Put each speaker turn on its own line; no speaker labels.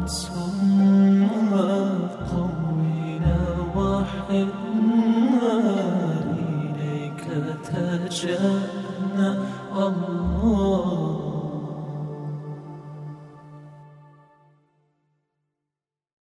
انصرنا قومنا وحدنا إليك الله